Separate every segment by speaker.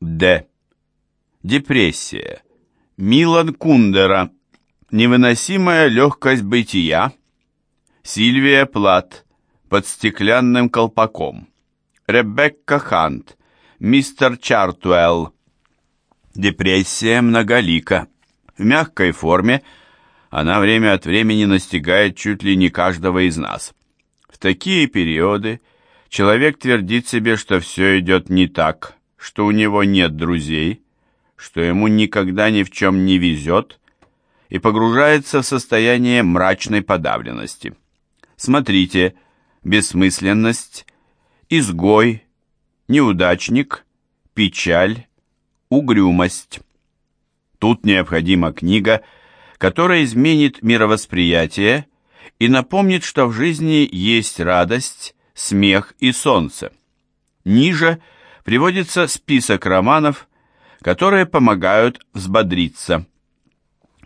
Speaker 1: Д. Депрессия. Милан Кундера. Невыносимая легкость бытия. Сильвия Плат. Под стеклянным колпаком. Ребекка Хант. Мистер Чартуэлл. Депрессия многолика. В мягкой форме она время от времени настигает чуть ли не каждого из нас. В такие периоды человек твердит себе, что все идет не так, что у него нет друзей, что ему никогда ни в чем не везет, и погружается в состояние мрачной подавленности. Смотрите, бессмысленность, изгой, неудачник, печаль, угрюмость. Тут необходима книга, которая изменит мировосприятие и напомнит, что в жизни есть радость, смех и солнце. Ниже – приводится список романов, которые помогают взбодриться.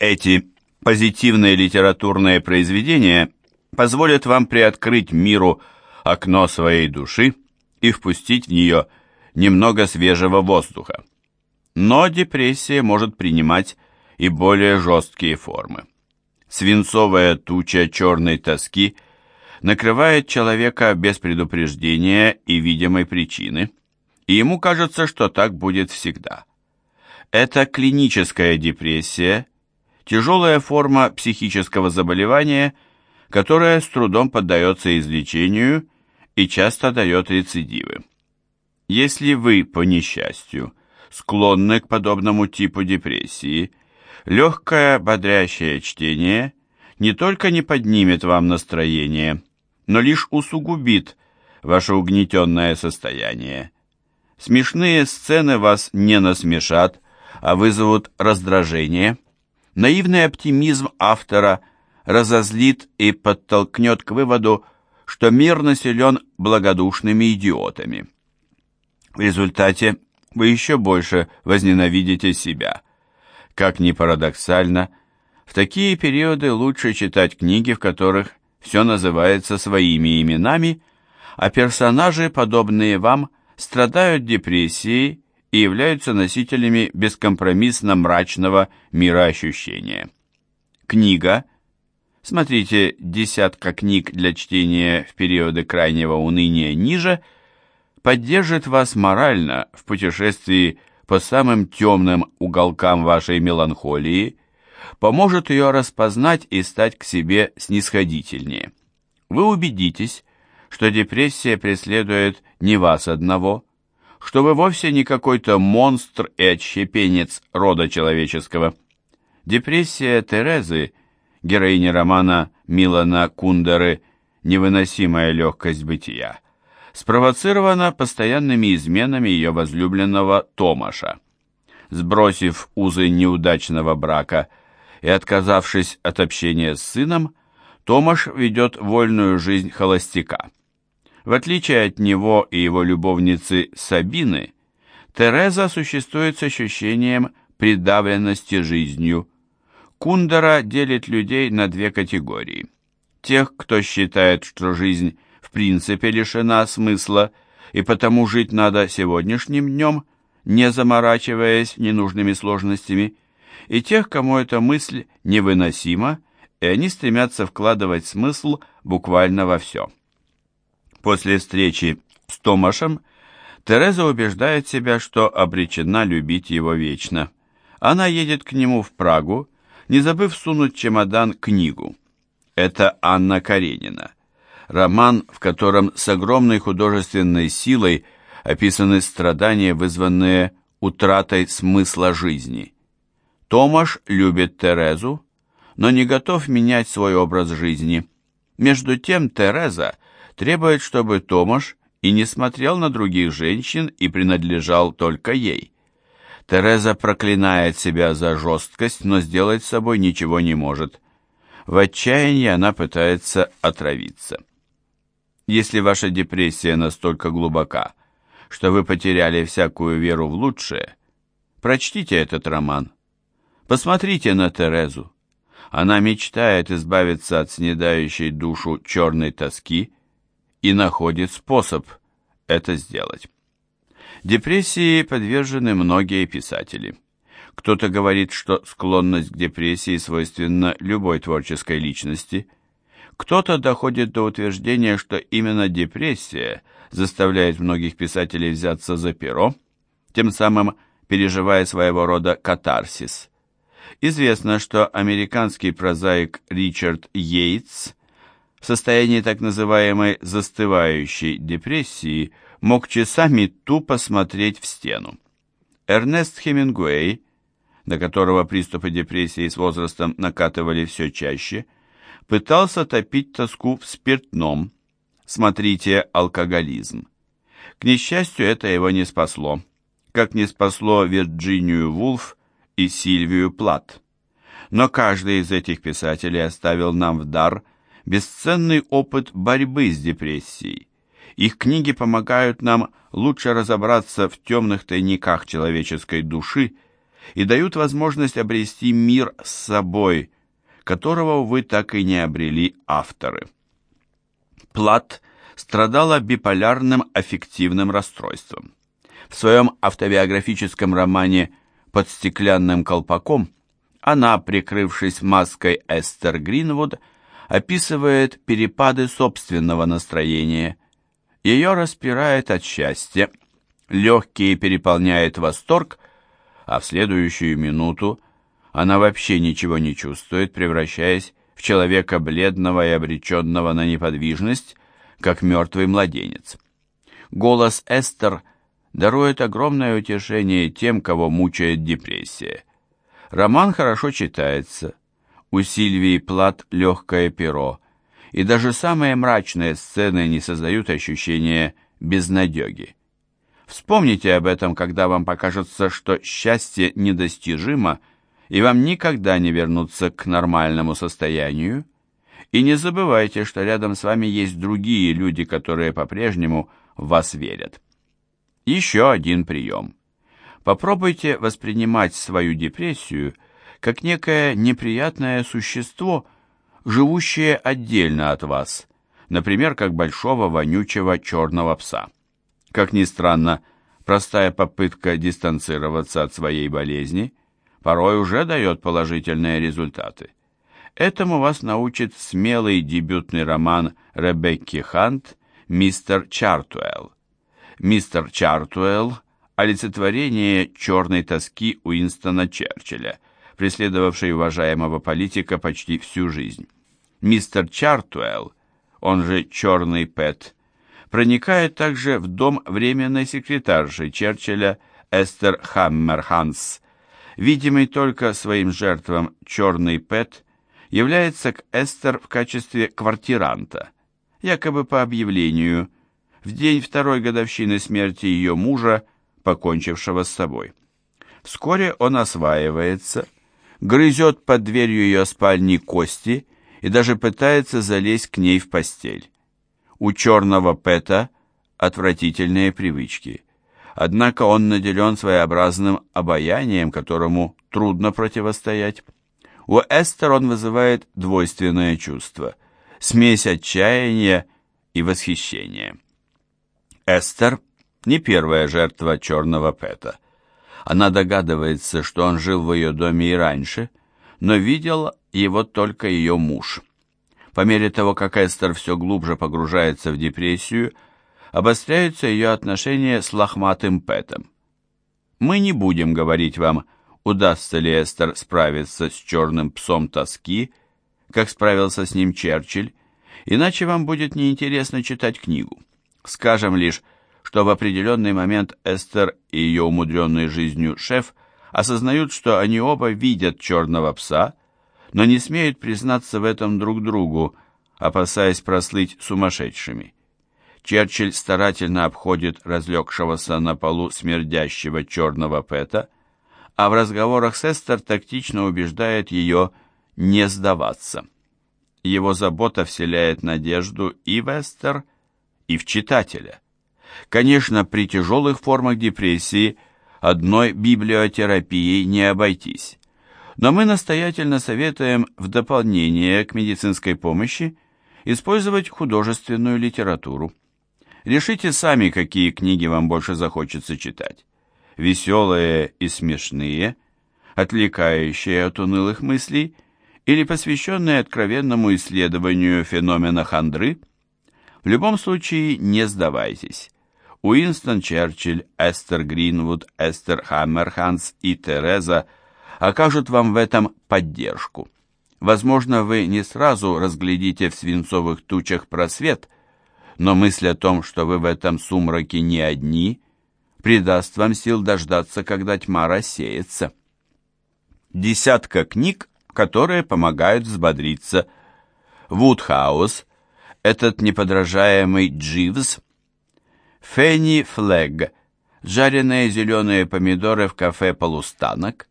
Speaker 1: Эти позитивные литературные произведения позволят вам приоткрыть миру окно своей души и впустить в нее немного свежего воздуха. Но депрессия может принимать и более жесткие формы. Свинцовая туча черной тоски накрывает человека без предупреждения и видимой причины – и ему кажется, что так будет всегда. Это клиническая депрессия, тяжелая форма психического заболевания, которая с трудом поддается излечению и часто дает рецидивы. Если вы, по несчастью, склонны к подобному типу депрессии, легкое бодрящее чтение не только не поднимет вам настроение, но лишь усугубит ваше угнетенное состояние. Смешные сцены вас не насмешат, а вызовут раздражение. Наивный оптимизм автора разозлит и подтолкнет к выводу, что мир населен благодушными идиотами. В результате вы еще больше возненавидите себя. Как ни парадоксально, в такие периоды лучше читать книги, в которых все называется своими именами, а персонажи, подобные вам, страдают депрессией и являются носителями бескомпромиссно-мрачного мироощущения. Книга. Смотрите «Десятка книг для чтения в периоды крайнего уныния» ниже поддержит вас морально в путешествии по самым темным уголкам вашей меланхолии, поможет ее распознать и стать к себе снисходительнее. Вы убедитесь, что депрессия преследует не вас одного, что вы вовсе не какой-то монстр и отщепенец рода человеческого. Депрессия Терезы, героини романа Милана Кундеры «Невыносимая легкость бытия», спровоцирована постоянными изменами ее возлюбленного Томаша. Сбросив узы неудачного брака и отказавшись от общения с сыном, Томаш ведет вольную жизнь холостяка. В отличие от него и его любовницы Сабины, Тереза существует с ощущением придавленности жизнью. Кундера делит людей на две категории. Тех, кто считает, что жизнь в принципе лишена смысла, и потому жить надо сегодняшним днем, не заморачиваясь ненужными сложностями, и тех, кому эта мысль невыносима, и они стремятся вкладывать смысл буквально во все. После встречи с Томашем Тереза убеждает себя, что обречена любить его вечно. Она едет к нему в Прагу, не забыв сунуть чемодан книгу. Это Анна Каренина. Роман, в котором с огромной художественной силой описаны страдания, вызванные утратой смысла жизни. Томаш любит Терезу, но не готов менять свой образ жизни. Между тем Тереза требует, чтобы Томаш и не смотрел на других женщин и принадлежал только ей. Тереза проклинает себя за жесткость, но сделать с собой ничего не может. В отчаянии она пытается отравиться. Если ваша депрессия настолько глубока, что вы потеряли всякую веру в лучшее, прочтите этот роман. Посмотрите на Терезу. Она мечтает избавиться от снедающей душу черной тоски и находит способ это сделать. Депрессии подвержены многие писатели. Кто-то говорит, что склонность к депрессии свойственна любой творческой личности. Кто-то доходит до утверждения, что именно депрессия заставляет многих писателей взяться за перо, тем самым переживая своего рода катарсис. Известно, что американский прозаик Ричард Йейтс в состоянии так называемой застывающей депрессии мог часами тупо смотреть в стену. Эрнест Хемингуэй, до которого приступы депрессии с возрастом накатывали все чаще, пытался топить тоску в спиртном. Смотрите алкоголизм. К несчастью, это его не спасло как не спасло Вирджинию Вулф и Сильвию Плат. Но каждый из этих писателей оставил нам в дар бесценный опыт борьбы с депрессией. Их книги помогают нам лучше разобраться в темных тайниках человеческой души и дают возможность обрести мир с собой, которого, увы, так и не обрели авторы. Плат страдала биполярным аффективным расстройством. В своем автобиографическом романе «Под стеклянным колпаком» она, прикрывшись маской Эстер Гринвуд, описывает перепады собственного настроения. Ее распирает от счастья, легкие переполняет восторг, а в следующую минуту она вообще ничего не чувствует, превращаясь в человека бледного и обреченного на неподвижность, как мертвый младенец. Голос Эстер – дарует огромное утешение тем, кого мучает депрессия. Роман хорошо читается. У Сильвии Плат легкое перо, и даже самые мрачные сцены не создают ощущения безнадеги. Вспомните об этом, когда вам покажется, что счастье недостижимо, и вам никогда не вернуться к нормальному состоянию. И не забывайте, что рядом с вами есть другие люди, которые по-прежнему в вас верят. Еще один прием. Попробуйте воспринимать свою депрессию как некое неприятное существо, живущее отдельно от вас, например, как большого вонючего черного пса. Как ни странно, простая попытка дистанцироваться от своей болезни порой уже дает положительные результаты. Этому вас научит смелый дебютный роман Ребекки Хант «Мистер Чартуэлл». Мистер Чартуэлл – олицетворение черной тоски Уинстона Черчилля, преследовавшей уважаемого политика почти всю жизнь. Мистер Чартуэлл, он же Черный Пэт, проникает также в дом временной секретарши Черчилля Эстер Хаммерханс. Видимый только своим жертвам Черный Пэт является к Эстер в качестве квартиранта, якобы по объявлению – в день второй годовщины смерти ее мужа, покончившего с собой. Вскоре он осваивается, грызет под дверью ее спальни кости и даже пытается залезть к ней в постель. У черного Пэта отвратительные привычки. Однако он наделен своеобразным обаянием, которому трудно противостоять. У Эстер он вызывает двойственное чувство, смесь отчаяния и восхищения. Эстер не первая жертва черного Пэта. Она догадывается, что он жил в ее доме и раньше, но видел его только ее муж. По мере того, как Эстер все глубже погружается в депрессию, обостряются ее отношения с лохматым Пэтом. Мы не будем говорить вам, удастся ли Эстер справиться с черным псом тоски, как справился с ним Черчилль, иначе вам будет неинтересно читать книгу. Скажем лишь, что в определенный момент Эстер и ее умудренный жизнью шеф осознают, что они оба видят черного пса, но не смеют признаться в этом друг другу, опасаясь прослыть сумасшедшими. Черчилль старательно обходит разлегшегося на полу смердящего черного Пэта, а в разговорах с Эстер тактично убеждает ее не сдаваться. Его забота вселяет надежду и в Эстер, и в читателя. Конечно, при тяжелых формах депрессии одной библиотерапией не обойтись. Но мы настоятельно советуем в дополнение к медицинской помощи использовать художественную литературу. Решите сами, какие книги вам больше захочется читать. Веселые и смешные, отвлекающие от унылых мыслей, или посвященные откровенному исследованию феномена хандры. В любом случае, не сдавайтесь. Уинстон Черчилль, Эстер Гринвуд, Эстер Хаммерханс и Тереза окажут вам в этом поддержку. Возможно, вы не сразу разглядите в свинцовых тучах просвет, но мысль о том, что вы в этом сумраке не одни, придаст вам сил дождаться, когда тьма рассеется. Десятка книг, которые помогают взбодриться. Вудхаус, этот неподражаемый Дживс, Фенни Флэг, жареные зеленые помидоры в кафе «Полустанок»,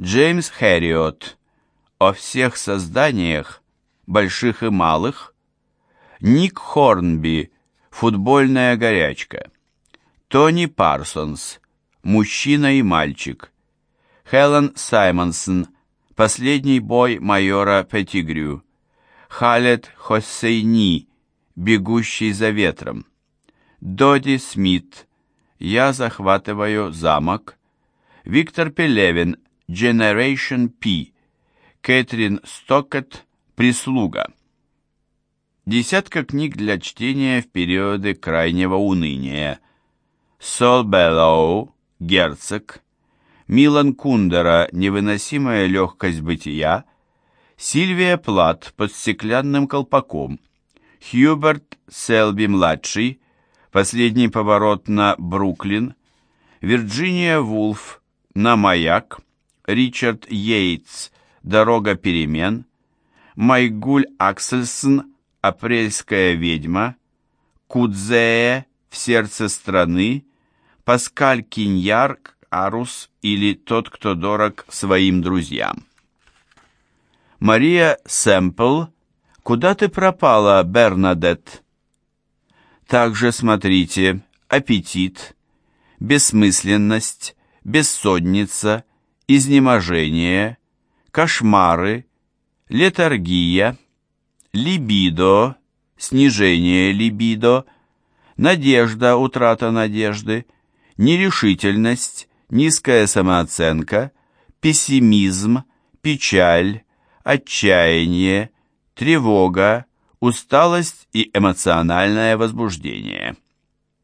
Speaker 1: Джеймс Хэриот, о всех созданиях, больших и малых, Ник Хорнби, футбольная горячка, Тони Парсонс, мужчина и мальчик, Хелен Саймонсон, последний бой майора Петтигрю, Халет Хоссейни, бегущий за ветром, Доди Смит, «Я захватываю замок», Виктор Пелевин, Generation P, Кэтрин Стокет, «Прислуга». Десятка книг для чтения в периоды крайнего уныния. Сол Беллоу, «Герцог», Милан Кундера «Невыносимая легкость бытия», Сильвия Плат «Под стеклянным колпаком», Хьюберт Селби-младший Последний поворот на Бруклин, Вирджиния Вулф на Маяк, Ричард Йейтс. Дорога перемен, Майгуль Аксельсон. Апрельская ведьма, Кудзее. В сердце страны, Паскаль Киньяр Арус. Или Тот, кто дорог своим друзьям. Мария Сэмпл. Куда ты пропала, Бернадетт? Также смотрите аппетит, бессмысленность, бессонница, изнеможение, кошмары, летаргия, либидо, снижение либидо, надежда, утрата надежды, нерешительность, низкая самооценка, пессимизм, печаль, отчаяние, тревога, усталость и эмоциональное возбуждение.